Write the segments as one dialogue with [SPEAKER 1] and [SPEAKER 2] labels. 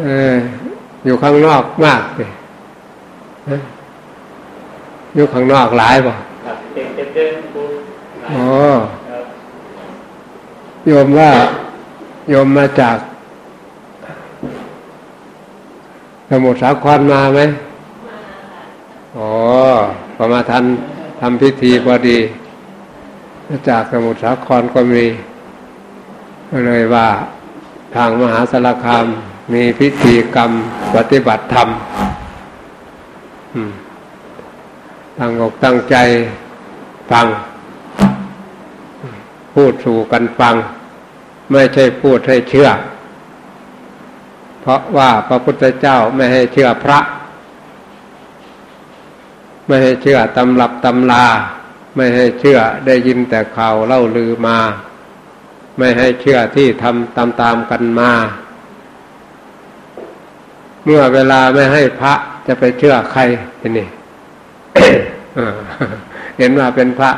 [SPEAKER 1] เอออยู่ข้างนอกมากเลยอยู่ข้างนอกหลายป่ะอ๋อโยมว่าโยมมาจากสมุทรสาครมาไหมอ๋อพอมาทันทำพิธีพอดี จากสมุทรสาครก็มีก็เลยว่าทางมหาสารคาม มีพิธีกรรมปฏิบัติธรรมตั้งอกตั้งใจฟัง พูดสู่กันฟัง ไม่ใช่พูดให้เชื่อ เพราะว่าพระพุทธเจ้าไม่ให้เชื่อพระ ไม่ให้เชื่อตำรับตำลา ไม่ให้เชื่อได้ยินแต่ข่าวเล่าลือมา ไม่ให้เชื่อที่ทำตามๆกันมา เมื่อเวลาไม่ให้พระจะไปเชื่อใครนี่เห็นว่าเป็นพระ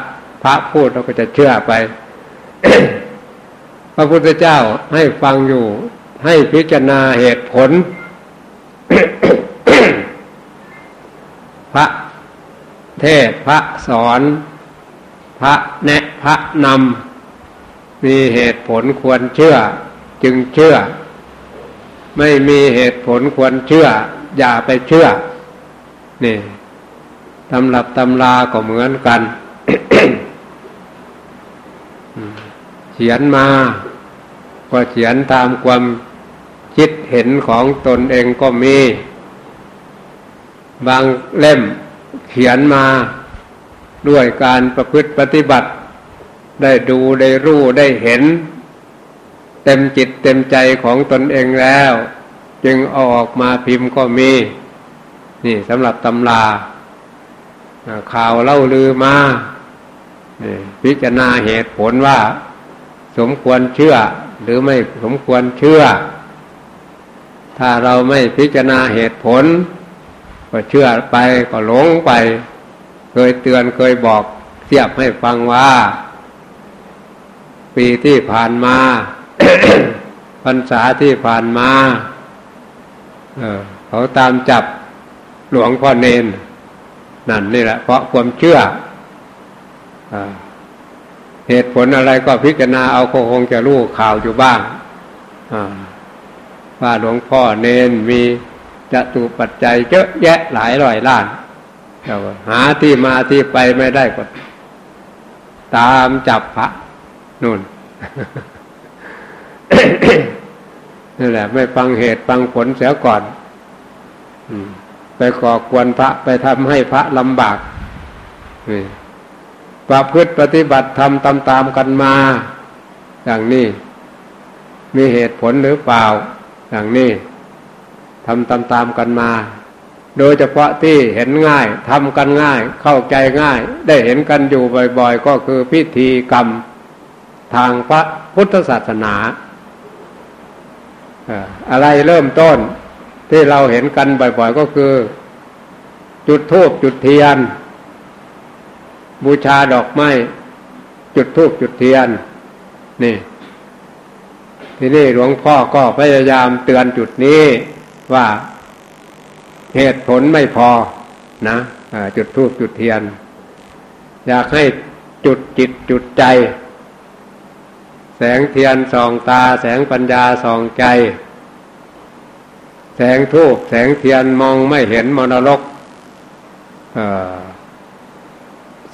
[SPEAKER 1] พระพูดเราก็จะเชื่อไป พระพุทธเจ้าให้ฟังอยู่ ให้พิจารณาเหตุผล พระเทศพระสอน พระแนะพระนำมีเหตุผลควรเชื่อ จึงเชื่อ ไม่มีเหตุผลควรเชื่อ อย่าไปเชื่อ นี่ตำรับตำราก็เหมือนกันเขียนมา ก็เขียนตามความคิดเห็นของตนเองก็มี บางเล่มเขียนมาด้วยการประพฤติปฏิบัติ ได้ดูได้รู้ได้เห็น เต็มจิตเต็มใจของตนเองแล้ว จึงออกมาพิมพ์ก็มี นี่สำหรับตำราข่าวเล่าลือมาพิจารณาเหตุผลว่า สมควรเชื่อ หรือไม่สมควรเชื่อ ถ้าเราไม่พิจารณาเหตุผล ก็เชื่อไปก็หลงไป เคยเตือนเคยบอกเทียบให้ฟังว่า ปีที่ผ่านมา พรรษาที่ผ่านมาเขาตามจับหลวงพ่อเนนนั่นนี่แหละ เพราะความเชื่ออเหตุผลอะไรก็พิจารณาเอาคงจะรู้ข่าวอยู่บ้างว่าหลวงพ่อเนนมีจะตุปัจจัยเยอะแยะหลายร้อยล้านหาที่มาที่ไปไม่ได้ก็ตามจับพระนู่น นี่แหละ ไม่ฟังเหตุฟังผลเสียก่อนไปก่อกวนพระไปทำให้พระลำบากประพฤติปฏิบัติทำตามๆกันมา อย่างนี้ มีเหตุผลหรือเปล่า อย่างนี้ทำตามๆกันมา โดยเฉพาะที่เห็นง่ายทำกันง่าย เข้าใจง่าย ได้เห็นกันอยู่บ่อย ๆ ก็คือพิธีกรรม ทางพระพุทธศาสนา อะไรเริ่มต้นที่เราเห็นกันบ่อยๆก็คือ จุดธูปจุดเทียน บูชาดอกไม้ จุดธูปจุดเทียน นี่ ที่นี่หลวงพ่อก็พยายามเตือนจุดนี้ว่าเหตุผลไม่พอนะจุดธูปจุดเทียน อยากให้จุดจิตจุดใจ แสงเทียนส่องตา แสงปัญญาส่องใจ แสงทูบแสงเทียนมองไม่เห็นมรรก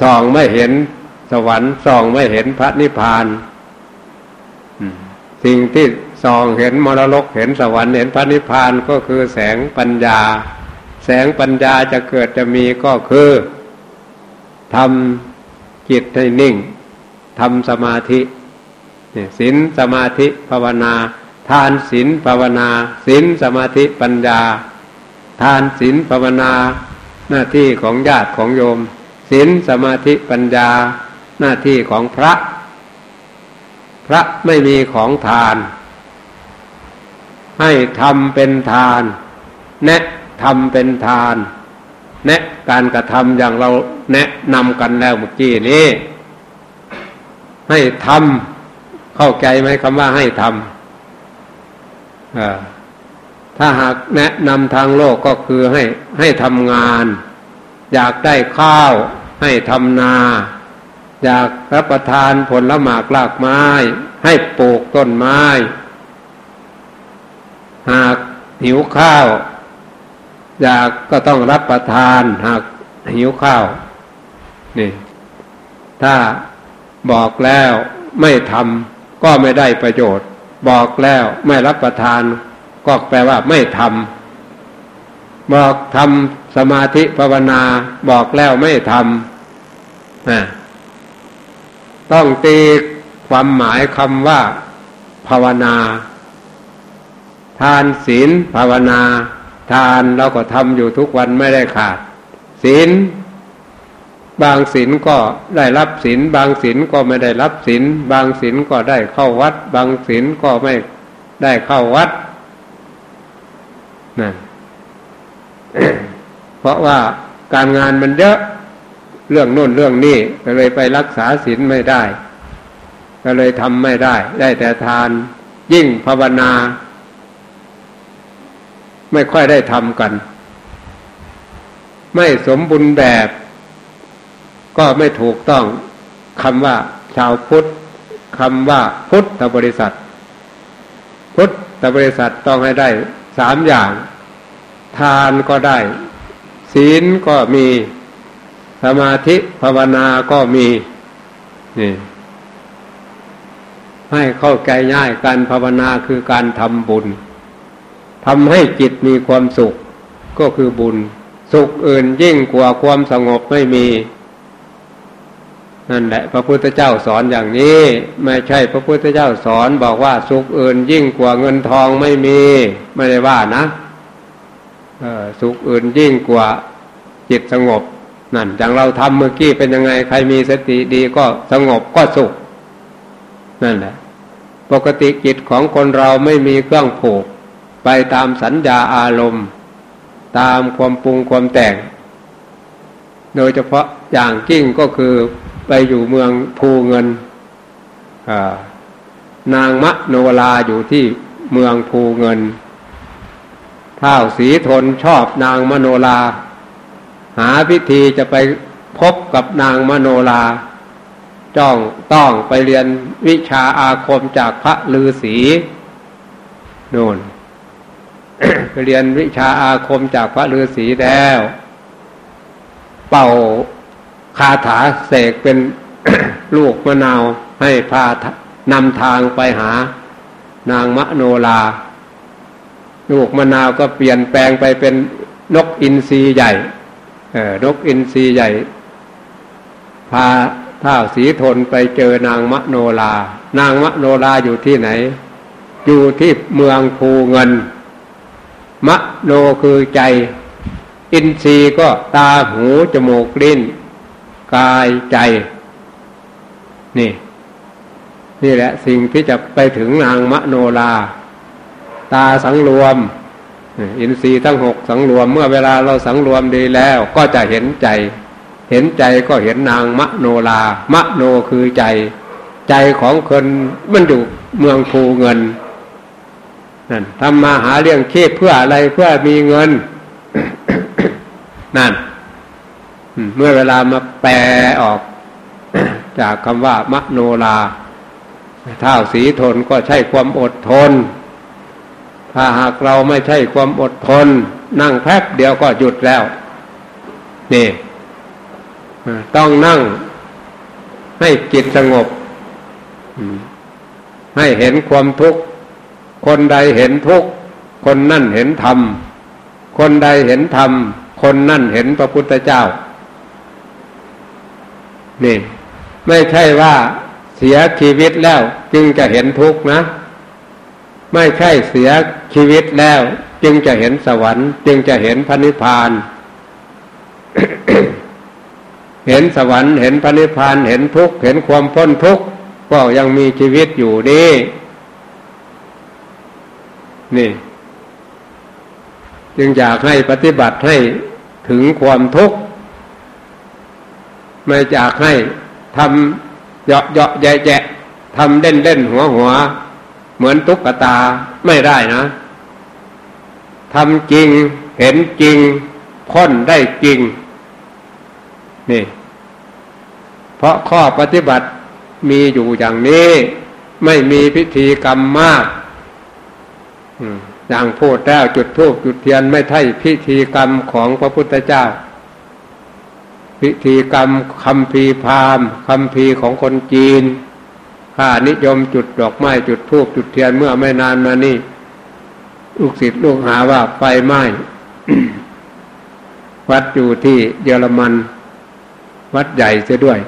[SPEAKER 1] ส่องไม่เห็นสวรรค์ส่องไม่เห็นพระนิพพานสิ่งที่ส่องเห็นมรรกเห็นสวรรค์เห็นพระนิพพานก็คือแสงปัญญา แสงปัญญาจะเกิดจะมีก็คือทำจิตให้นิ่งทำสมาธิ ศีลสมาธิภาวนา ทานศีลภาวนาศีลสมาธิปัญญา ทานศีลภาวนา หน้าที่ของญาติของโยมศีลสมาธิปัญญา หน้าที่ของพระ พระไม่มีของทาน ให้ทำเป็นทาน แนะทำเป็นทาน แนะการกระทำอย่างเราแนะนำกันแล้วเมื่อกี้นี้ ให้ทำ เข้าใจไหมคำว่าให้ทำถ้าหากแนะนำทางโลกก็คือให้ให้ทำงาน อยากได้ข้าว ให้ทำนา อยากรับประทานผลละหมากลากไม้ ให้ปลูกต้นไม้ หากหิวข้าว อยากก็ต้องรับประทาน หากหิวข้าวนี่ ถ้าบอกแล้วไม่ทำ ก็ไม่ได้ประโยชน์ บอกแล้วไม่รับประทาน ก็แปลว่าไม่ทำบอกทำสมาธิภาวนา บอกแล้วไม่ทำต้องตีความหมายคำว่า ภาวนา ทานศีลภาวนา ทานเราก็ทำอยู่ทุกวันไม่ได้ขาด ศีล บางศีลก็ได้รับศีลบางศีลก็ไม่ได้รับศีลบางศีลก็ได้เข้าวัด บางศีลก็ไม่ได้เข้าวัดนั่นเพราะว่าการงานมันเยอะเรื่องโน่นเรื่องนี้ก็เลยไปรักษาศีลไม่ได้ ก็เลยทำไม่ได้ ได้แต่ทานยิ่งภาวนา ไม่ค่อยได้ทำกัน ไม่สมบูรณ์แบบ ก็ไม่ถูกต้องคำว่าชาวพุทธคำว่าพุทธบริษัท พุทธบริษัทต้องให้ได้สามอย่าง ทานก็ได้ ศีลก็มีสมาธิภาวนาก็มีนี่ให้เข้าใจง่ายการภาวนาคือการทำบุญทำให้จิตมีความสุขก็คือบุญ สุขอื่นยิ่งกว่าความสงบไม่มี นั่นแหละ พระพุทธเจ้าสอนอย่างนี้ ไม่ใช่พระพุทธเจ้าสอนบอกว่าสุขอื่นยิ่งกว่าเงินทองไม่มี ไม่ได้ว่านะสุขอื่นยิ่งกว่าจิตสงบนั่นอย่างเราทำเมื่อกี้เป็นยังไงใครมีสติดีก็สงบก็สุข นั่นแหละ ปกติจิตของคนเราไม่มีเครื่องผูก ไปตามสัญญาอารมณ์ ตามความปรุงความแต่ง โดยเฉพาะอย่างกิ้งก็คือ ไปอยู่เมืองภูเงินนางมะโนลาอยู่ที่เมืองภูเงินท้าวสีทนชอบนางมโนลา หาพิธีจะไปพบกับนางมโนลา จ้องต้องไปเรียนวิชาอาคมจากพระลือศีโน่นไปเรียนวิชาอาคมจากพระลือศีแล้ว เป่า คาถาเสกเป็นลูกมะนาวให้พานำทางไปหา นางมะโนลา ลูกมะนาวก็เปลี่ยนแปลงไปเป็นนกอินทรีใหญ่นกอินทรีใหญ่ พาท้าสีทนไปเจอนางมะโนลา นางมะโนลาอยู่ที่ไหน อยู่ที่เมืองภูเงิน มะโนคือใจ อินทรีก็ตาหูจมูกลิ้น กายใจ นี่ นี่แหละ สิ่งที่จะไปถึงนางมโนลา ตาสังรวม อินทรีย์ทั้งหกสังรวม เมื่อเวลาเราสังรวมดีแล้ว ก็จะเห็นใจ เห็นใจก็เห็นนางมโนลามโนคือใจ ใจของคนมันอยู่เมืองภูเงินนั่นทำมาหาเรื่องเคีเพื่ออะไรเพื่อมีเงิน นั่น เมื่อเวลามาแปลออก จากคำว่ามโนลาเท่าสีทนก็ใช่ความอดทน ถ้าหากเราไม่ใช่ความอดทน นั่งแป๊บเดียวก็หยุดแล้ว นี่ต้องนั่งให้จิตสงบ ให้เห็นความทุกข์ คนใดเห็นทุกข์ คนนั่นเห็นธรรม คนใดเห็นธรรม คนนั่นเห็นพระพุทธเจ้า นี่ ไม่ใช่ว่าเสียชีวิตแล้ว จึงจะเห็นทุกข์นะ ไม่ใช่เสียชีวิตแล้ว จึงจะเห็นสวรรค์ จึงจะเห็นพระนิพพานเห็นสวรรค์เห็นพระนิพพานเห็นทุกข์เห็นความพ้นทุกข์ก็ยังมีชีวิตอยู่นี่นี่ จึงอยากให้ปฏิบัติให้ถึงความทุกข์ ไม่อยากให้ทำเยาะเยาะแยะแยะทำเล่นเล่นหัวหัว เหมือนตุ๊กตาไม่ได้นะทำจริงเห็นจริงพ้นได้จริง นี่ เพราะข้อปฏิบัติมีอยู่อย่างนี้ ไม่มีพิธีกรรมมากอย่างพูดแล้วจุดทูบจุดเทียนไม่ใช่พิธีกรรมของพระพุทธเจ้า พิธีกรรมคำพีพามคำพีของคนจีนข้านิยมจุดดอกไม้จุดทูบจุดเทียนเมื่อไม่นานมานี่ลูกศิษย์ลูกหาว่าไฟไหม้วัดอยู่ที่เยอรมัน วัดใหญ่เสียด้วย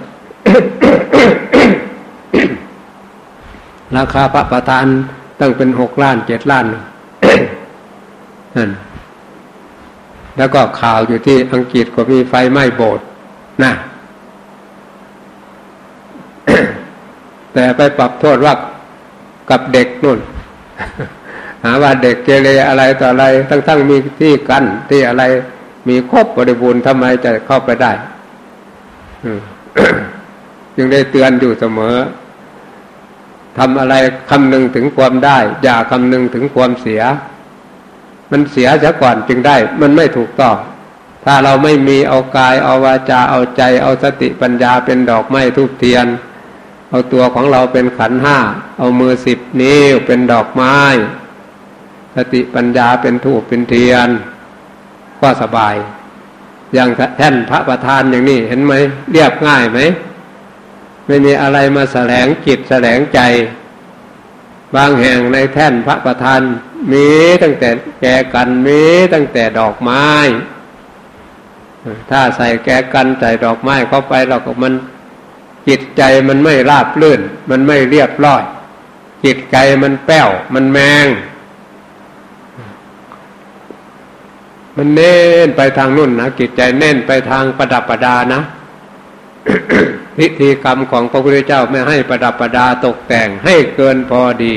[SPEAKER 1] ราคาพระประธานตั้งเป็นหกล้านเจ็ดล้านนั่นแล้วก็ข่าวอยู่ที่อังกฤษก็มีไฟไหม้โบสถ์ นะแต่ไปปรับโทษว่ากับเด็กนู่น หาว่าเด็กเกเรอะไรต่ออะไร ทั้งๆมีที่กันที่อะไร มีครบบริบูรณ์ทำไมจะเข้าไปได้ยังได้เตือนอยู่เสมอทำอะไรคำนึงถึงความได้ อย่าคำนึงถึงความเสีย มันเสียเสียก่อนจึงได้ มันไม่ถูกต้อง ถ้าเราไม่มีเอากายเอาวาจาเอาใจ เอาสติปัญญาเป็นดอกไม้ทุกเทียน เอาตัวของเราเป็นขันห้า เอามือสิบนิ้วเป็นดอกไม้ สติปัญญาเป็นถูกเป็นเทียน ก็สบาย อย่างแท่นพระประธานอย่างนี้เห็นไหมเรียบง่ายไหมไม่มีอะไรมาแสลงจิตแสลงใจ บางแห่งในแท่นพระประธานมีตั้งแต่แกกันมีตั้งแต่ดอกไม้ ถ้าใส่แกกันใส่ดอกไม้เข้าไปเราก็มันจิตใจมันไม่ราบลื่น มันไม่เรียบร้อย จิตใจมันแป้ว มันแมง มันเน้นไปทางนุ่นนะจิตใจเน้นไปทางประดับประดานะพิธีกรรมของพระพุทธเจ้าไม่ให้ประดับประดาตกแต่งให้เกินพอดี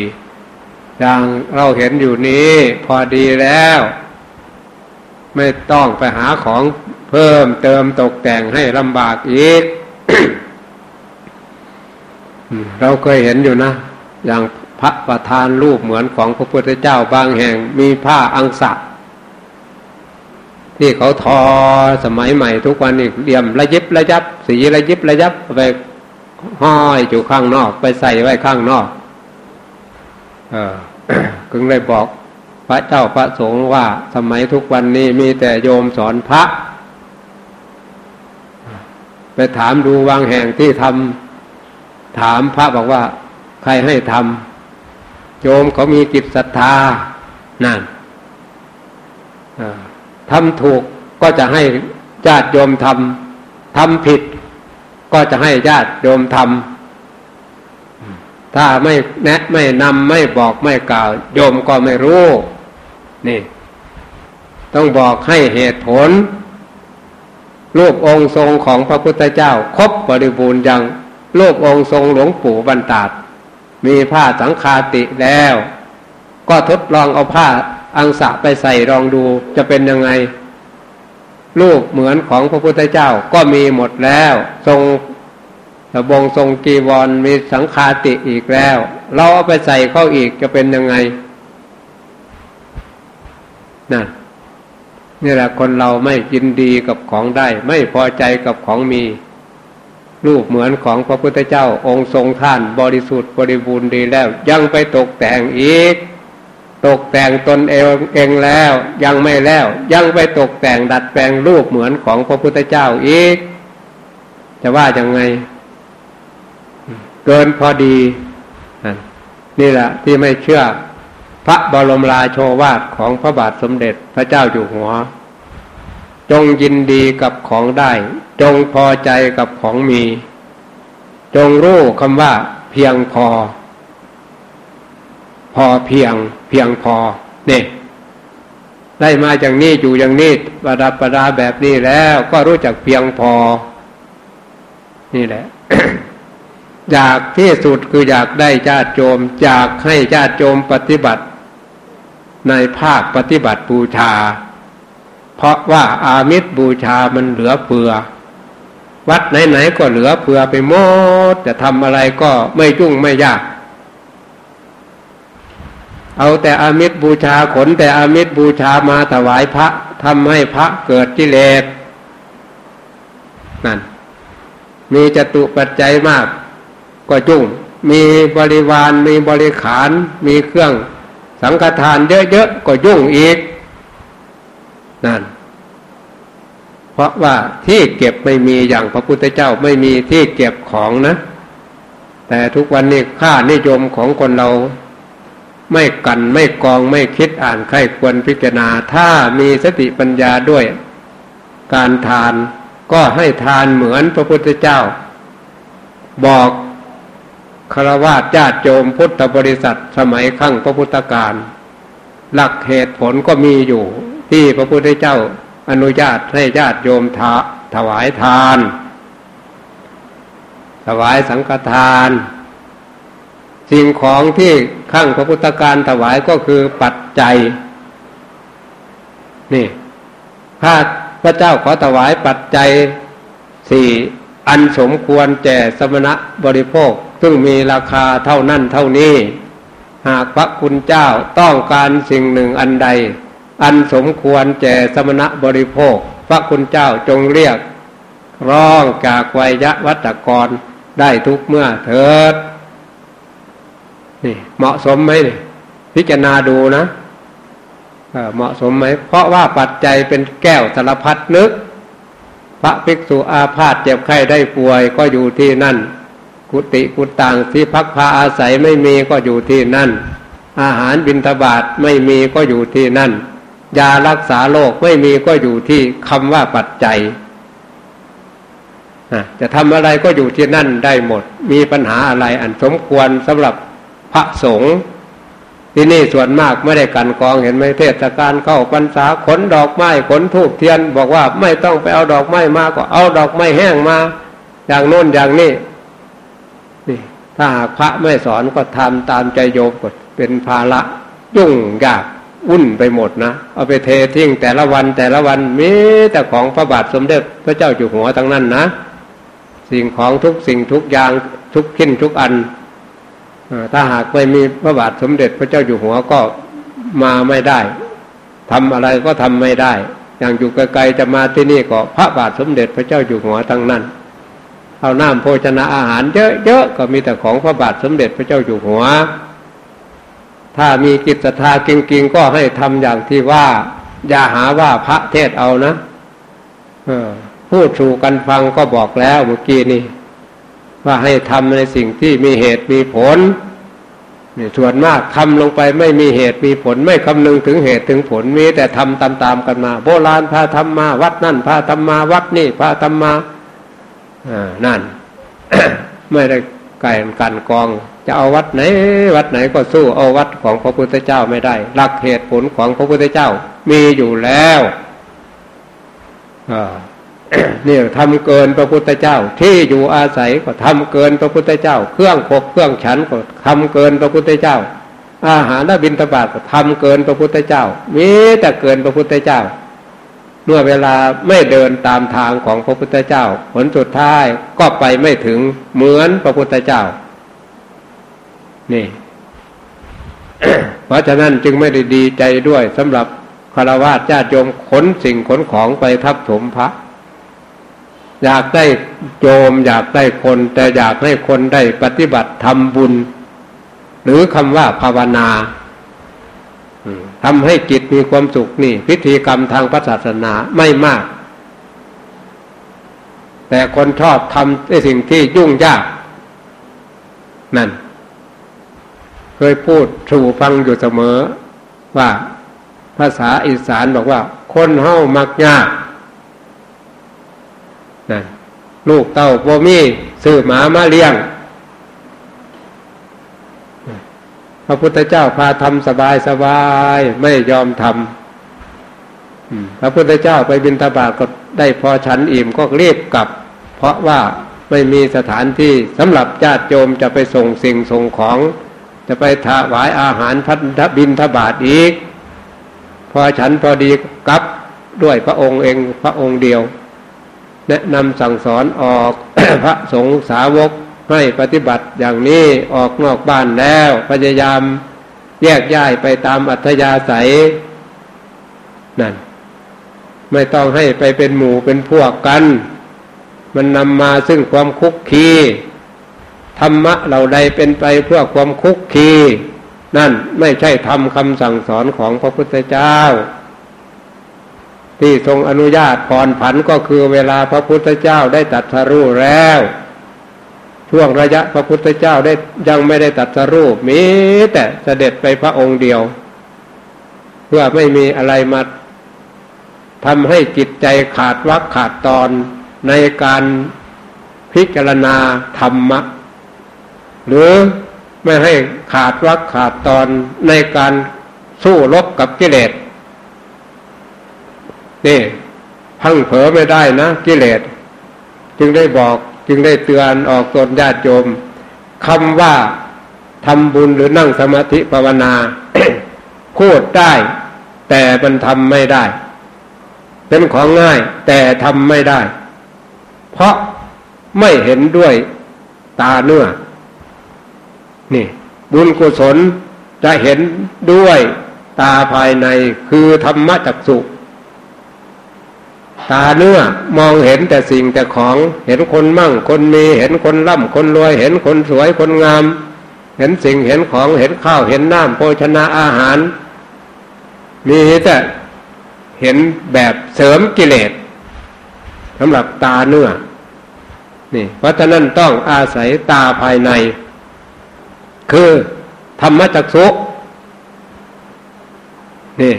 [SPEAKER 1] อย่างเราเห็นอยู่นี้พอดีแล้ว ไม่ต้องไปหาของ เพิ่มเติมตกแต่งให้ลำบากอีก เราเคยเห็นอยู่นะ อย่างพระประธานรูปเหมือนของพระพุทธเจ้าบางแห่งมีผ้าอังสะที่เขาทอสมัยใหม่ทุกวันนี้เลี่ยมระยิบระยับ สีระยิบระยับไปห้อยอยู่ข้างนอก ไปใส่ไว้ข้างนอก เออคึงเลยบอกพระเจ้าพระสงฆ์ว่าสมัยทุกวันนี้มีแต่โยมสอนพระ ไปถามดูวางแห่งที่ทำถามพระบอกว่า ใครให้ทำโยมเขามีจิตศรัทธานั่นทำถูกก็จะให้ญาติโยมทำทำผิด ก็จะให้ญาติโยมทำถ้าไม่แนะไม่นำไม่บอกไม่กล่าว โยมก็ไม่รู้ นี่ ต้องบอกให้เหตุผล รูปองค์ทรงของพระพุทธเจ้า ครบบริบูรณ์ยังรูปองค์ทรงหลวงปู่บรรดาดมีผ้าสังคาติแล้ว ก็ทดลองเอาผ้าอังสะไปใส่ลองดูจะเป็นยังไง รูปเหมือนของพระพุทธเจ้าก็มีหมดแล้ว ทรงสบงทรงกีวรมีสังคาติอีกแล้ว เราเอาไปใส่เข้าอีกจะเป็นยังไงนั่น นี่แหละคนเราไม่ยินดีกับของได้ ไม่พอใจกับของมี รูปเหมือนของพระพุทธเจ้าองค์ทรงท่านบริสุทธิ์บริบูรณ์ดีแล้ว ยังไปตกแต่งอีก ตกแต่งตนเองเองแล้ว ยังไม่แล้ว ยังไปตกแต่งดัดแปลงรูปเหมือนของพระพุทธเจ้าอีก จะว่ายังไง เกินพอดีนี่แหละที่ไม่เชื่อ พระบรมราโชวาทของพระบาทสมเด็จพระเจ้าอยู่หัว จงยินดีกับของได้ จงพอใจกับของมี จงรู้คำว่า เพียงพอ พอเพียง เพียงพอเนี่ยได้มาอย่างนี้อยู่อย่างนี้ประดับประดาแบบนี้แล้วก็รู้จักเพียงพอ นี่แหละอยากที่สุดคืออยากได้ญาติโยมอยากให้ญาติโยมปฏิบัติ ในภาคปฏิบัติบูชา เพราะว่าอามิตรบูชามันเหลือเฟือ วัดไหนๆก็เหลือเฟือไปหมดจะทำอะไรก็ไม่จุ้งไม่ยาก เอาแต่อามิตรบูชาขนแต่อามิตรบูชามาถวายพระทำให้พระเกิดกิเลสนั่น มีจตุปัจจัยมาก ก็จุ้งมีบริวารมีบริขารมีเครื่อง สังฆทานเยอะๆก็ยุ่งอีกนั่นเพราะว่าที่เก็บไม่มีอย่างพระพุทธเจ้าไม่มีที่เก็บของนะ แต่ทุกวันนี้ค่านิยมของคนเราไม่กันไม่กองไม่คิดอ่านใครควรพิจารณา ถ้ามีสติปัญญาด้วย การทานก็ให้ทานเหมือนพระพุทธเจ้า บอก คารวะญาติโยมพุทธบริษัทสมัยขั้งพระพุทธการ หลักเหตุผลก็มีอยู่ ที่พระพุทธเจ้าอนุญาตให้ญาติโยมทถวายทาน ถวายสังฆทาน สิ่งของที่ขั้งพระพุทธการถวายก็คือปัจจัย นี่ถ้าพระเจ้าขอถวายปัจจัยสี่ อันสมควรแก่สมณะบริโภค ซึ่งมีราคาเท่านั้นเท่านี้ หากพระคุณเจ้าต้องการสิ่งหนึ่งอันใด อันสมควรแก่สมณะบริโภค พระคุณเจ้าจงเรียก ร้องจากไวยะวัตกรได้ทุกเมื่อเถิด นี่เหมาะสมไหมนี่พิจารณาดูนะเหมาะสมไหม เพราะว่าปัจจัยเป็นแก้วสารพัดนึก พระภิกษุอาพาธเจ็บไข้ได้ป่วยก็อยู่ที่นั่น กุฏิกุต่างที่พักพาอาศัยไม่มีก็อยู่ที่นั่น อาหารบิณฑบาตไม่มีก็อยู่ที่นั่น ยารักษาโรคไม่มีก็อยู่ที่คำว่าปัจจัยจะทำอะไรก็อยู่ที่นั่นได้หมด มีปัญหาอะไรอันสมควรสำหรับพระสงฆ์ ที่นี่ส่วนมากไม่ได้กันกองเห็นไหมเทศกาลเข้าพรรษาขนดอกไม้ขนทูบเทียน บอกว่าไม่ต้องไปเอาดอกไม้มาก็เอาดอกไม้แห้งมา อย่างโน้นอย่างนี้นี่ถ้าหากพระไม่สอนก็ทำตามใจโยมกดเป็นภาระยุ่งยากวุ่นไปหมดนะเอาไปเททิ้งแต่ละวันแต่ละวันมีแต่ของพระบาทสมเด็จพระเจ้าอยู่หัวทั้งนั้นนะ สิ่งของทุกสิ่งทุกอย่างทุกขิ้นทุกอัน ถ้าหากไม่มีพระบาทสมเด็จพระเจ้าอยู่หัวก็มาไม่ได้ทำอะไรก็ทำไม่ได้ อย่างอยู่ไกลๆจะมาที่นี่ก็พระบาทสมเด็จพระเจ้าอยู่หัวทั้งนั้น เอาน้ำโภชนาอาหารเยอะๆก็มีแต่ของพระบาทสมเด็จพระเจ้าอยู่หัว ถ้ามีกิจศรัทธาจริงๆก็ให้ทำอย่างที่ว่า อย่าหาว่าพระเทศเอานะพูดสู่กันฟังก็บอกแล้วเมื่อกี้นี่ ว่าให้ทำในสิ่งที่มีเหตุมีผลนี่ส่วนมากทำลงไปไม่มีเหตุมีผล ไม่คำนึงถึงเหตุถึงผลมีแต่ทำตามๆกันมา โบราณพาทำมาวัดนั่นพาทำมาวัดนี่พาทำมาอ่านั่น ไม่ได้ไก่กันกอง จะเอาวัดไหน วัดไหนก็สู้เอาวัดของพระพุทธเจ้าไม่ได้ หลักเหตุผลของพระพุทธเจ้า มีอยู่แล้วอ่า นี่ทำเกินพระพุทธเจ้า ที่อยู่อาศัยก็ทำเกินพระพุทธเจ้า เครื่องขบเครื่องฉันก็ทำเกินพระพุทธเจ้า อาหารและบิณฑบาตก็ทำเกินพระพุทธเจ้ามีแต่เกินพระพุทธเจ้า เมื่อเวลาไม่เดินตามทางของพระพุทธเจ้า ผลสุดท้ายก็ไปไม่ถึงเหมือนพระพุทธเจ้า นี่เพราะฉะนั้นจึงไม่ได้ดีใจด้วยสำหรับคารวะญาติโยมขนสิ่งขนของไปทับถมพระ อยากได้โยมอยากได้คน แต่อยากให้คนได้ปฏิบัติทำบุญ หรือคำว่าภาวนาทำให้จิตมีความสุขนี่ พิธีกรรมทางพระศาสนาไม่มาก แต่คนชอบทำในสิ่งที่ยุ่งยาก นั่น เคยพูดถูฟังอยู่เสมอว่าภาษาอีสานบอกว่า คนเฮ้ามักยาก นะลูกเต้าโบมีซื้อหมามาเลี้ยง พระพุทธเจ้าพาทำสบายสบายไม่ยอมทำพระพุทธเจ้าไปบินตาบาตก็ได้พอฉันอิ่มก็รีบกลับ เพราะว่าไม่มีสถานที่สำหรับญาติโยมจะไปส่งสิ่งส่งของ จะไปถวายอาหารพันบินทบาทอีก พอฉันพอดีกลับด้วยพระองค์เองพระองค์เดียว แนะนำสั่งสอนออก พระสงฆ์สาวกให้ปฏิบัติอย่างนี้ออกนอกบ้านแล้ว พยายามแยกย้ายไปตามอัธยาศัยนั่น ไม่ต้องให้ไปเป็นหมู่เป็นพวกกัน มันนำมาซึ่งความคุกคีธรรมะเราใดเป็นไปเพื่อความคุกคี นั่นไม่ใช่ทำคำสั่งสอนของพระพุทธเจ้า ที่ทรงอนุญาตผ่อนผันก็คือเวลาพระพุทธเจ้าได้ตัดสรู้แล้ว ช่วงระยะพระพุทธเจ้าได้ยังไม่ได้ตัดสรู้มีแต่เสด็จไปพระองค์เดียว เพื่อไม่มีอะไรมาทำให้จิตใจขาดวักขาดตอนในการพิจารณาธรรมะ หรือไม่ให้ขาดวักขาดตอนในการสู้รบกับกิเลส นี่พังเผลอไม่ได้นะกิเลส จึงได้บอกจึงได้เตือนออกตนญาติโยมคำว่าทำบุญหรือนั่งสมาธิภาวนาพูดได้ แต่มันทำไม่ได้ เป็นของง่ายแต่ทำไม่ได้ เพราะไม่เห็นด้วยตาเนื้อ นี่ บุญกุศลจะเห็นด้วยตาภายในคือธรรมจักสุ ตาเนื้อมองเห็นแต่สิ่งแต่ของเห็นคนมั่งคนมีเห็นคนร่ำคนรวย เห็นคนสวยคนงาม เห็นสิ่งเห็นของเห็นข้าวเห็นน้ำโภชนาอาหาร มีแต่เห็นแบบเสริมกิเลสสำหรับตาเนื้อนี่เพราะฉะนั้นต้องอาศัยตาภายใน คือธรรมจักสุนี่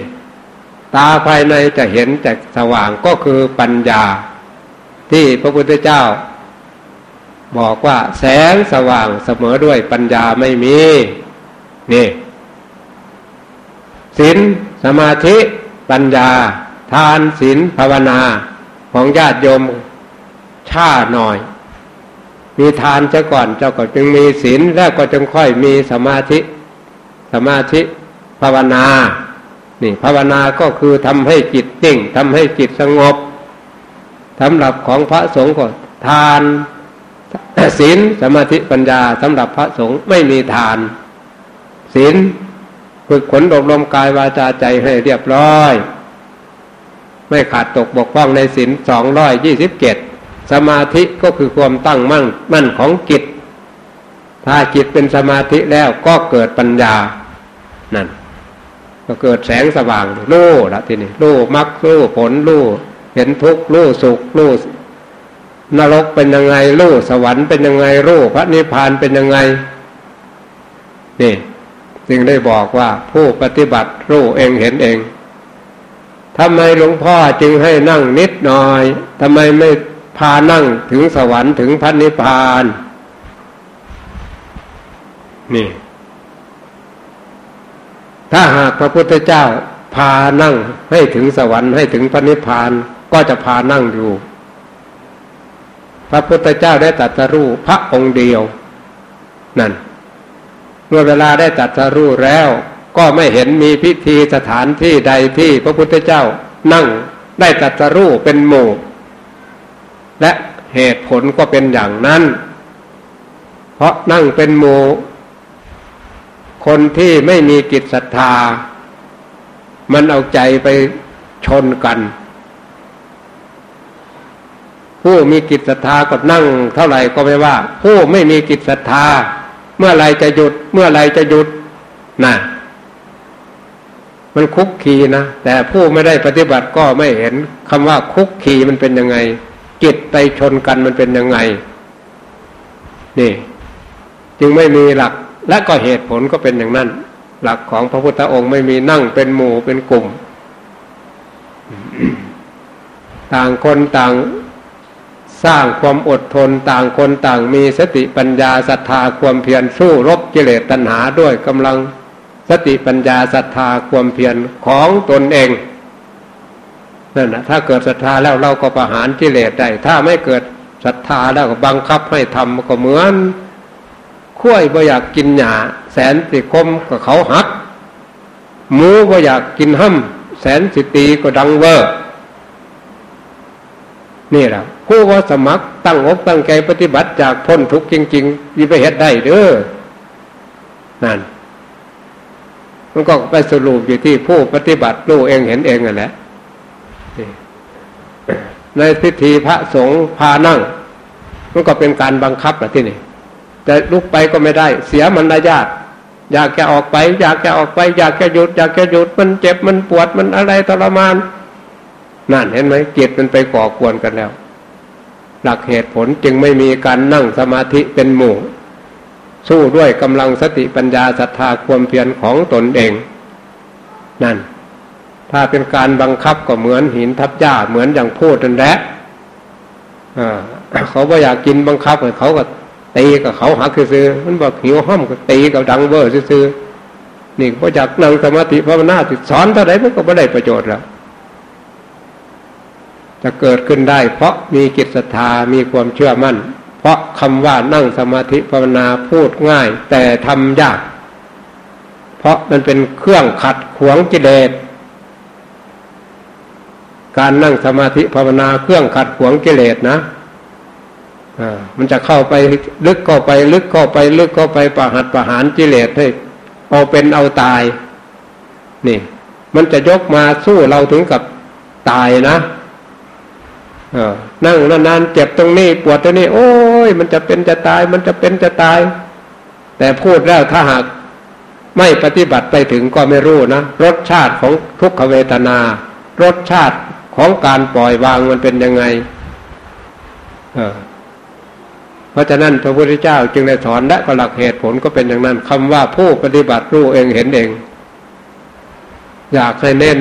[SPEAKER 1] ตาภายในจะเห็นจากสว่างก็คือปัญญา ที่พระพุทธเจ้า บอกว่าแสงสว่างเสมอด้วยปัญญาไม่มีนี่ศีลสมาธิปัญญา ทานศีลภาวนาของญาติโยมช้าหน่อย มีทานซะก่อนเจ้าก็จึงมีศีลแล้วก็จึงค่อยมีสมาธิ สมาธิภาวนา นี่ภาวนาก็คือทำให้จิตนิ่งทำให้จิตสงบสำหรับของพระสงฆ์ก็ทานศีลสมาธิปัญญาสำหรับพระสงฆ์ไม่มีทานศีลฝึกขนอบรมกายวาจาใจให้เรียบร้อย ไม่ขาดตกบกพร่องในศีลสองร้อยยี่สิบเจ็ดสมาธิก็คือความตั้งมั่นมั่นของจิต ถ้าจิตเป็นสมาธิแล้วก็เกิดปัญญานั่น ก็เกิดแสงสว่างรู้ละทีนี้รู้มรรครู้ผลรู้เห็นทุกข์รู้สุขรู้นรกเป็นยังไงรู้สวรรค์เป็นยังไงรู้พระนิพพานเป็นยังไงนี่จึงได้บอกว่าผู้ปฏิบัติรู้เองเห็นเองทำไมหลวงพ่อจึงให้นั่งนิดหน่อยทำไมไม่พานั่งถึงสวรรค์ถึงพันนิพพาน นี่ ถ้าหากพระพุทธเจ้าพานั่งให้ถึงสวรรค์ให้ถึงพันนิพพานก็จะพานั่งอยู่ พระพุทธเจ้าได้ตัดสรู้พระองค์เดียว นั่น เมื่อเวลาได้ตัดสรู้แล้วก็ไม่เห็นมีพิธีสถานที่ใดที่พระพุทธเจ้านั่งได้ตัดสรู้เป็นหมู่ และเหตุผลก็เป็นอย่างนั้น เพราะนั่งเป็นโม คนที่ไม่มีกิจศรัทธา มันเอาใจไปชนกัน ผู้มีกิจศรัทธาก็นั่ง เท่าไหร่ก็ไม่ว่า ผู้ไม่มีกิจศรัทธา เมื่อไรจะหยุด เมื่อไรจะหยุดนะมันคุกคีนะแต่ผู้ไม่ได้ปฏิบัติก็ไม่เห็นคำว่าคุกคีมันเป็นยังไง จิตไปชนกันมันเป็นยังไง นี่ จึงไม่มีหลัก และก็เหตุผลก็เป็นอย่างนั้น หลักของพระพุทธองค์ไม่มีนั่งเป็นหมู่เป็นกลุ่ม ต่างคนต่างสร้างความอดทนต่างคนต่างมีสติปัญญาศรัทธาความเพียรสู้รบกิเลสตัณหาด้วยกำลังสติปัญญาศรัทธาความเพียรของตนเองนั่นนะถ้าเกิดศรัทธาแล้วเราก็ประหารกิเลสได้ ถ้าไม่เกิดศรัทธาแล้วก็บังคับให้ทำก็เหมือน ข้วยบ่อยากกินหญ้าแสนสิคมกับเขาหัก หมูบ่อยากกินห้ำแสนสิตีก็ดังเวอร์นี่แหละผู้ว่าสมัครตั้งอกตั้งใจปฏิบัติจากพ้นทุกข์จริงๆยี่ไปเหตุได้เด้อนั่นมันก็ไปสรุปอยู่ที่ผู้ปฏิบัติรู้เองเห็นเองนั่นแหละในพิธีพระสงฆ์พานั่ง มันก็เป็นการบังคับแหละที่นี่ แต่ลุกไปก็ไม่ได้ เสียมันระยาทอยากจะออกไป อยากจะออกไป อยากจะหยุด อยากจะหยุดมันเจ็บมันปวดมันอะไรทรมาน นั่นเห็นไหมจิตมันไปก่อกวนกันแล้ว หลักเหตุผลจึงไม่มีการนั่งสมาธิเป็นหมู่ สู้ด้วยกำลังสติปัญญาศรัทธาความเพียรของตนเอง นั่น ถ้าเป็นการบังคับก็เหมือนหินทับหญ้าเหมือนอย่างพูดนั่นแหละเขาว่าอยากกินบังคับเขาก็ ตีกับเขาหักซื้อมันบอกหิวห้อมก็ตีกับดังเบอร์ซื้อนี่พอจากนั่งสมาธิภาวนาติดสอนเท่าไรมันก็ไม่ได้ประโยชน์แล้วจะเกิดขึ้นได้ เพราะมีกิจศรัทธามีความเชื่อมั่น เพราะคำว่านั่งสมาธิภาวนาพูดง่าย แต่ทำยาก เพราะมันเป็นเครื่องขัดขวางกิเลสการนั่งสมาธิภาวนาเครื่องขัดขวางกิเลสนะ มันจะเข้าไปลึกเข้าไป ลึกเข้าไป ลึกเข้าไปประหัตประหารกิเลสให้เอาเป็นเอาตาย นี่ มันจะยกมาสู้เราถึงกับตายนะนั่งนานๆเจ็บตรงนี้ปวดตรงนี้ โอ้ย มันจะเป็นจะตาย มันจะเป็นจะตาย แต่พูดแล้วถ้าหากไม่ปฏิบัติไปถึงก็ไม่รู้นะรสชาติของทุกขเวทนา รสชาติของการปล่อยวางมันเป็นยังไงเพ ราะฉะนั้นพระพุทธเจ้าจึงได้สอนและก็หลักเหตุผลก็เป็นอย่างนั้นคำว่าผู้ปฏิบัติรู้เองเห็นเอง อยากให้เน้น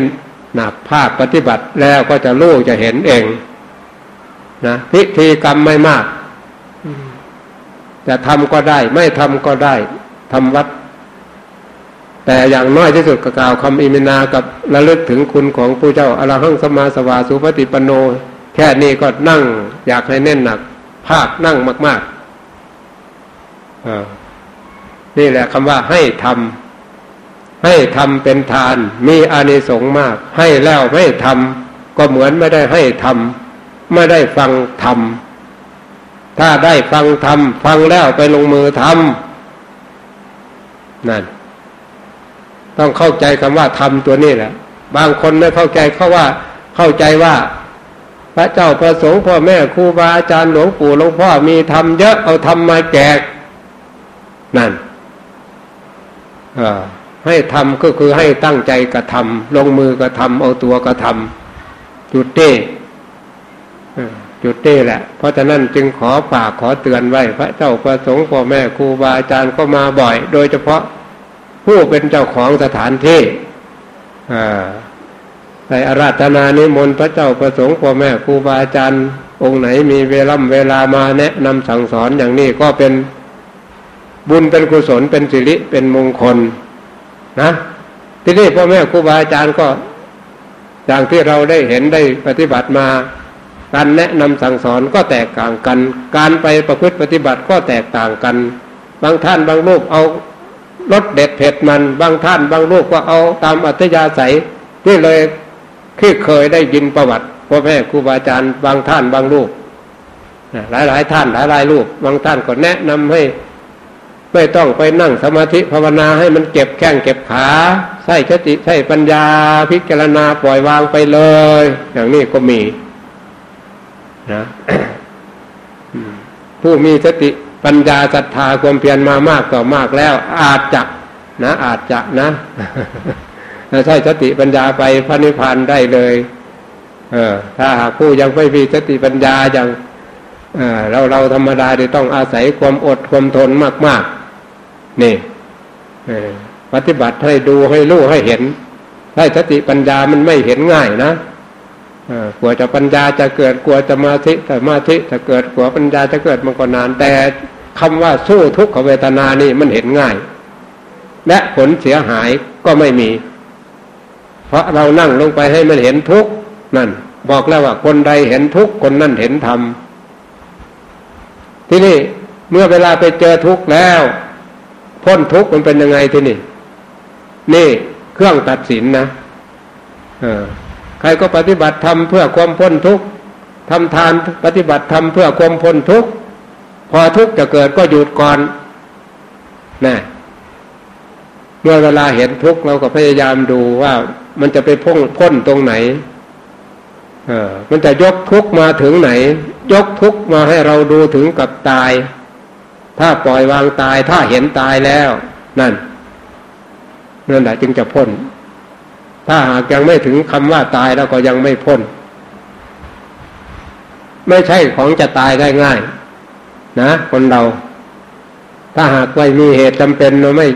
[SPEAKER 1] หนักภาคปฏิบัติแล้วก็จะรู้จะเห็นเองนะพิธีกรรมไม่มากจะทำก็ได้ ไม่ทำก็ได้ทำวัด แต่อย่างน้อยที่สุดก็กล่าวคำอิมินากับระลึกถึงคุณของผู้เจ้าอรหังสมาสวาสุปฏิปโน แค่นี้ก็นั่ง อยากให้เน้นหนัก ภาคนั่งมากๆนี่แหละคำว่าให้ทำให้ทำเป็นทาน มีอานิสงส์มาก ให้แล้วไม่ทำก็เหมือนไม่ได้ให้ทำไม่ได้ฟังธรรมถ้าได้ฟังธรรมฟังแล้วไปลงมือทำนั่น ต้องเข้าใจคำว่าธรรมตัวนี้แหละบางคนไม่เข้าใจเขาว่า เข้าใจว่า พระเจ้าประสงค์พ่อแม่ครูบาอาจารย์หลวงปู่หลวงพ่อมีธรรมเยอะเอาธรรมาแจกนั่นให้ทำก็คือให้ตั้งใจกระทำลงมือกระทำเอาตัวกระทำจุดเต้จุดนี้แหละ เพราะฉะนั้นจึงขอฝากขอเตือนไว้ พระเจ้าประสงค์พ่อแม่ครูบาอาจารย์ก็มาบ่อย โดยเฉพาะผู้เป็นเจ้าของสถานที่ ในอาราธนานิมนต์พระเจ้าประสงค์พ่อแม่ครูบาอาจารย์ องค์ไหนมีเวลาเวลามาแนะนำสั่งสอนอย่างนี้ก็เป็นบุญเป็นกุศลเป็นสิริเป็นมงคลนะที่นี่พ่อแม่ครูบาอาจารย์ก็ อย่างที่เราได้เห็นได้ปฏิบัติมา การแนะนำสั่งสอนก็แตกต่างกัน การไปประพฤติปฏิบัติก็แตกต่างกัน บางท่านบางรูปเอารสเด็ดเผ็ดมัน บางท่านบางรูปก็เอาตามอัธยาศัยที่เลย ที่เคยได้ยินประวัติพ่อแม่ครูบาอาจารย์บางท่านบางรูปหลายหลายท่านหลายหลายรูป บางท่านก็แนะนำให้ไม่ต้องไปนั่งสมาธิภาวนาให้มันเก็บแข้งเก็บขาใส่สติใส่ปัญญาพิจารณาปล่อยวางไปเลย อย่างนี้ก็มีนะผู้มีสติปัญญาศรัทธาความเพียรมามากต่อมากแล้ว อาจจะนะ อาจจะนะ ใช่สติปัญญาไปพระนิพพานได้เลย เออ ถ้าหากผู้ยังไม่มีสติปัญญาอย่างเราเราธรรมดาจะต้องอาศัยความอดความทนมาก ๆ นี่ปฏิบัติให้ดูให้รู้ให้เห็นถ้สติปัญญามันไม่เห็นง่ายนะกลัวจะปัญญาจะเกิดกลัวจะมาธิแต่มาธิจะเกิดกลัวปัญญาจะเกิดมันก็นาน แต่คำว่าสู้ทุกขเวทนานี่มันเห็นง่าย และผลเสียหายก็ไม่มี เพราะเรานั่งลงไปให้มันเห็นทุกนั่น บอกแล้วว่าคนใดเห็นทุกคนนั่นเห็นธรรมที่นี่เมื่อเวลาไปเจอทุกข์แล้ว พ้นทุกข์มันเป็นยังไงที่นี่นี่เครื่องตัดสินนะออใครก็ปฏิบัติธรรมเพื่อความพ้นทุกข์ทำทานปฏิบัติธรรมเพื่อความพ้นทุกข์พอทุกข์จะเกิดก็หยุดก่อนนะ มื่อเวลาเห็นทุกข์เราก็พยายามดูว่ามันจะไปพ้นพ้นตรงไหนเออมันจะยกทุกข์มาถึงไหน ยกทุกข์มาให้เราดูถึงกับตาย ถ้าปล่อยวางตาย ถ้าเห็นตายแล้ว นั่นนั่นแหละจึงจะพ้น ถ้าหากยังไม่ถึงคำว่าตายแล้วก็ยังไม่พ้น ไม่ใช่ของจะตายได้ง่าย นะ คนเรา ถ้าหากไม่มีเหตุจำเป็นเราไม่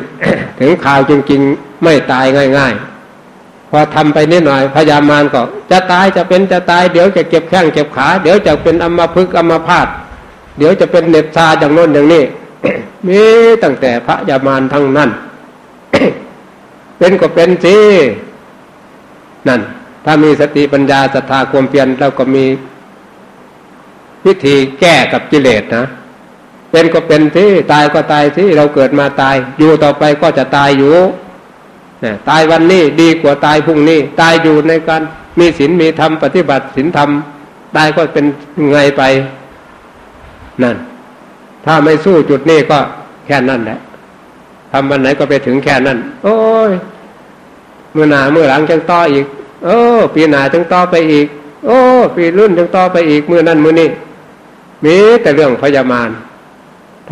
[SPEAKER 1] ถึงข่าวจริงๆ ไม่ตายง่าย ๆ พอทำไปนิดหน่อยพยามารก็ จะตายจะเป็นจะตายเดี๋ยวจะเก็บแข้งเก็บขา เดี๋ยวจะเป็นอัมพฤกษ์อัมพาตเดี๋ยวจะเป็นเน็บชาอย่างโน้นอย่างนี้มีตั้งแต่พระยามารทั้งนั้น เป็นก็เป็นสินั่น ถ้ามีสติปัญญาศรัทธาความเพียรเราก็มีวิธีแก้กับกิเลสนะ เป็นก็เป็นที่ตายก็ตายที่เราเกิดมาตาย อยู่ต่อไปก็จะตายอยู่ตายวันนี้ดีกว่าตายพรุ่งนี้ ตายอยู่ในการมีศีลมีธรรมปฏิบัติศีลธรรมตายก็เป็นไงไปนั่น ถ้าไม่สู้จุดนี้ก็แค่นั้นแหละทำวันไหนก็ไปถึงแค่นั้น โอ้ยเมื่อหนาเมื่อหลังจังต่ออีก โอ้ปีหนาจังต่อไปอีก โอ้ ปีรุ่นจังต่อไปอีกเมื่อนั้นเมื่อนี้มีแต่เรื่องพยามาร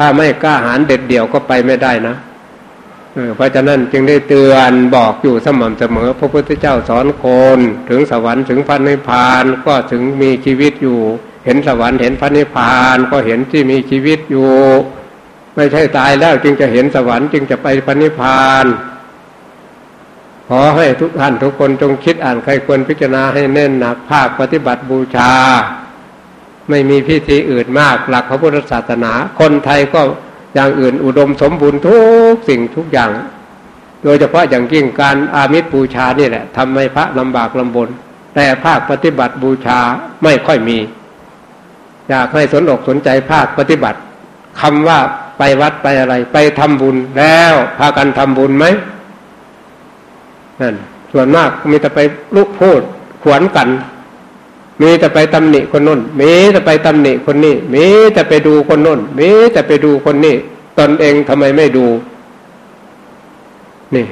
[SPEAKER 1] ถ้าไม่กล้าหาญเด็ดเดี่ยวก็ไปไม่ได้นะเพราะฉะนั้นจึงได้เตือนบอกอยู่สม่ำเสมอ พระพุทธเจ้าสอนคนถึงสวรรค์ถึงพระนิพพานก็ถึงมีชีวิตอยู่ เห็นสวรรค์เห็นพระนิพพานก็เห็นที่มีชีวิตอยู่ ไม่ใช่ตายแล้วจึงจะเห็นสวรรค์จึงจะไปพระนิพพานขอให้ทุกท่านทุกคนจงคิดอ่านใครควรพิจารณาให้แน่นหนักภาคปฏิบัติบูชา ไม่มีพิธีอื่นมากหลักพระพุทธศาสนา คนไทยก็อย่างอื่นอุดมสมบูรณ์ทุกสิ่งทุกอย่าง โดยเฉพาะอย่างยิ่งการอามิตรบูชานี่แหละทำให้พระลำบากลำบน แต่ภาคปฏิบัติบูชาไม่ค่อยมี อยากให้สนอกสนใจภาคปฏิบัติคำว่าไปวัดไปอะไร ไปทำบุญแล้วพากันทำบุญไหมนั่นส่วนมากมีแต่ไปลุกพูดขวนกัน มีแต่ไปตำหนิคนนู้นมีแต่ไปตำหนิคนนี้มีแต่ไปดูคนนู้นมีแต่ไปดูคนนี้ตนเองทำไมไม่ดู นี่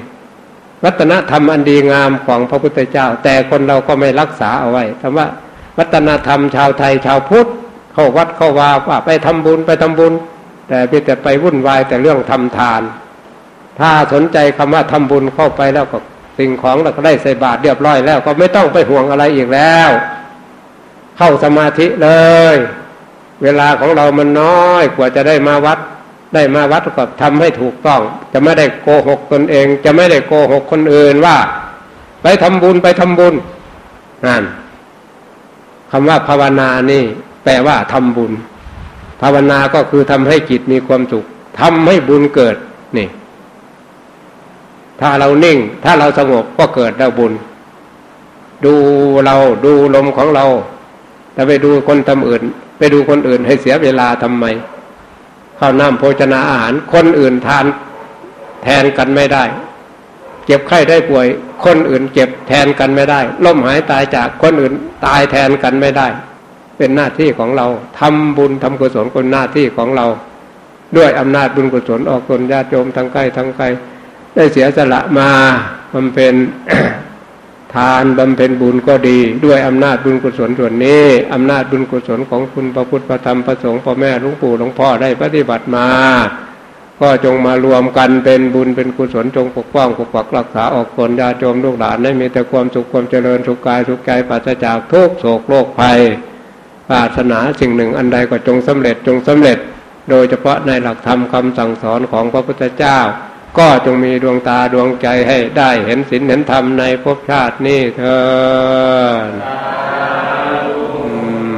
[SPEAKER 1] วัฒนธรรมอันดีงามของพระพุทธเจ้า แต่คนเราก็ไม่รักษาเอาไว้คำว่า วัฒนธรรมชาวไทยชาวพุทธเข้าวัดเข้าวาว่าไปทำบุญไปทำบุญ แต่เพียงแต่ไปวุ่นวายแต่เรื่องทำทาน ถ้าสนใจคำว่าทำบุญเข้าไปแล้วก็สิ่งของเราก็ได้ใส่บาตรเรียบร้อยแล้ว ก็ไม่ต้องไปห่วงอะไรอีกแล้ว เข้าสมาธิเลย เวลาของเรามันน้อยกว่าจะได้มาวัด ได้มาวัดก็ทำให้ถูกต้อง จะไม่ได้โกหกตนเอง จะไม่ได้โกหกคนอื่นว่า ไปทำบุญไปทำบุญนั่นคำว่าภาวนานี่ แปลว่าทำบุญ ภาวนาก็คือทำให้จิตมีความสุขทำให้บุญเกิดนี่ ถ้าเรานิ่ง ถ้าเราสงบก็เกิดแล้วบุญ ดูเราดูลมของเรา แต่ไปดูคนทำอื่น ไปดูคนอื่นให้เสียเวลาทำไมข้าวน้ำโภชนาอาหาร คนอื่นทานแทนกันไม่ได้ เจ็บไข้ได้ป่วย คนอื่นเจ็บแทนกันไม่ได้ล้มหายตายจากคนอื่นตายแทนกันไม่ได้ เป็นหน้าที่ของเราทำบุญทำกุศลคนหน้าที่ของเรา ด้วยอำนาจบุญกุศลออกตนญาติโยมทั้งใกล้ทั้งไกลได้เสียสละมามันเป็น ทานบำเพ็ญบุญก็ดี ด้วยอำนาจบุญกุศลส่วนนี้อำนาจบุญกุศลของคุณพระพุทธพระธรรมพระสงฆ์พ่อแม่หลวงปู่หลวงพ่อได้ปฏิบัติมา ก็จงมารวมกันเป็นบุญเป็นกุศลจงปกป้องปกปักรักษาออกคนญาโจมลูกหลานให้มีแต่ความสุขความเจริญสุขกายสุขใจปราศจากทุกโศกโรคภัยปรารถนาสิ่งหนึ่งอันใดก็จงสำเร็จจงสำเร็จ โดยเฉพาะในหลักธรรมคำสั่งสอนของพระพุทธเจ้า ก็จงมีดวงตาดวงใจให้ได้เห็นศีลเห็นธรรมในภพชาตินี้เถิด